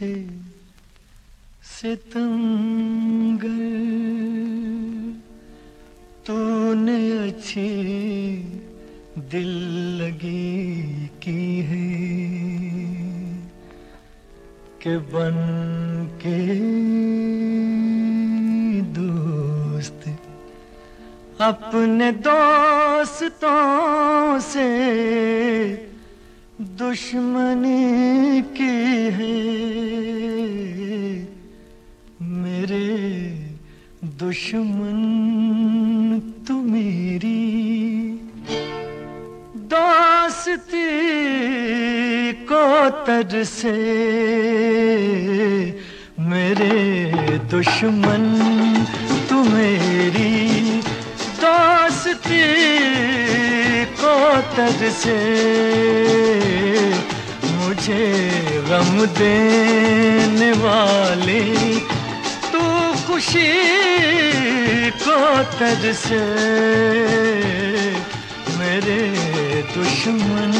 से सितमगर तूने अच्छी दिल लगी की है के बन के दोस्त अपने दोस्तों से दुश्मनी की है। मेरे दुश्मन, तू मेरी। दोस्ती को तर से मेरे दुश्मन, तू मेरी। दोस्ती को तर से गम देने वाले तू खुशी को तर से। मेरे दुश्मन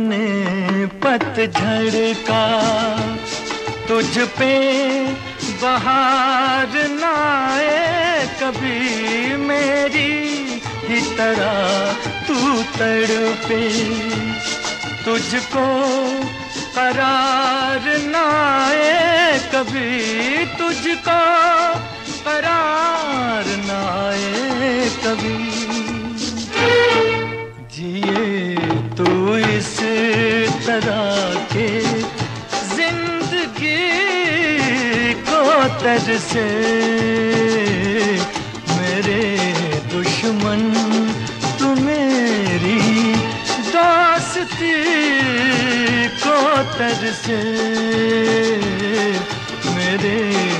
बने पतझड़ का तुझ पे बहार ना आए कभी मेरी ही तरह, तू तड़पे। तुझको करार ना आए कभी, तुझको करार ना आए कभी। तरह के ज़िंदगी को तर से मेरे दुश्मन तू मेरी दोस्ती को तर मेरे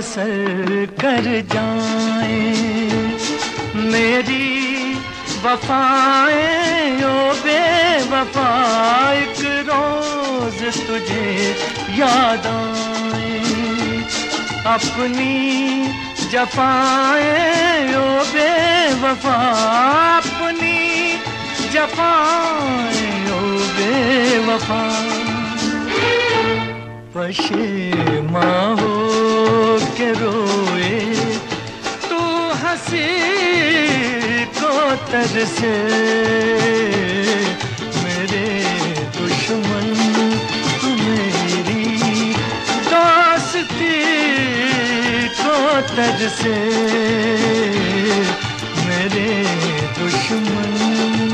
असर कर जाए। मेरी वफाएँ, ओ बेवफा, एक रोज तुझे याद आए। अपनी जफाएँ, ओ बेवफा, अपनी जफाएँ, ओ बेवफा। पशेमा से मेरे दुश्मन मेरी दोस्ती को तर से मेरे दुश्मन।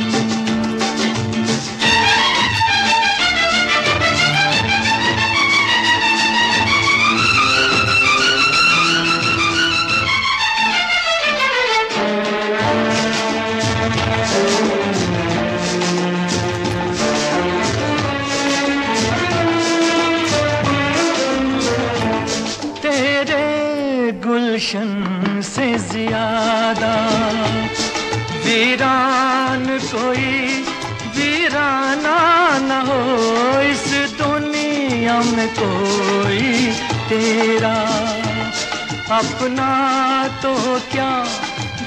गुलशन से ज़्यादा। वीरान कोई वीराना न हो, इस दुनिया में कोई तेरा। अपना तो क्या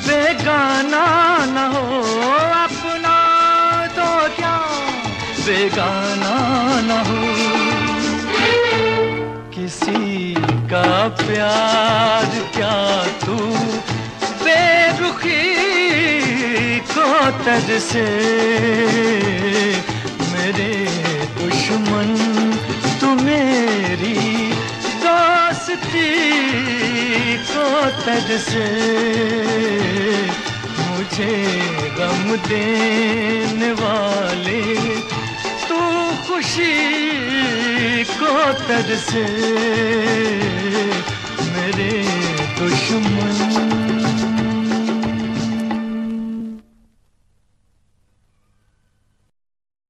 बेगाना न हो, अपना तो क्या बेगाना प्यार क्या तू? बेरुखी को तर से। मेरे दुश्मन, तू मेरी दोस्ती को तर से। मुझे गम देने वाले तू खुशी को तरसे मेरे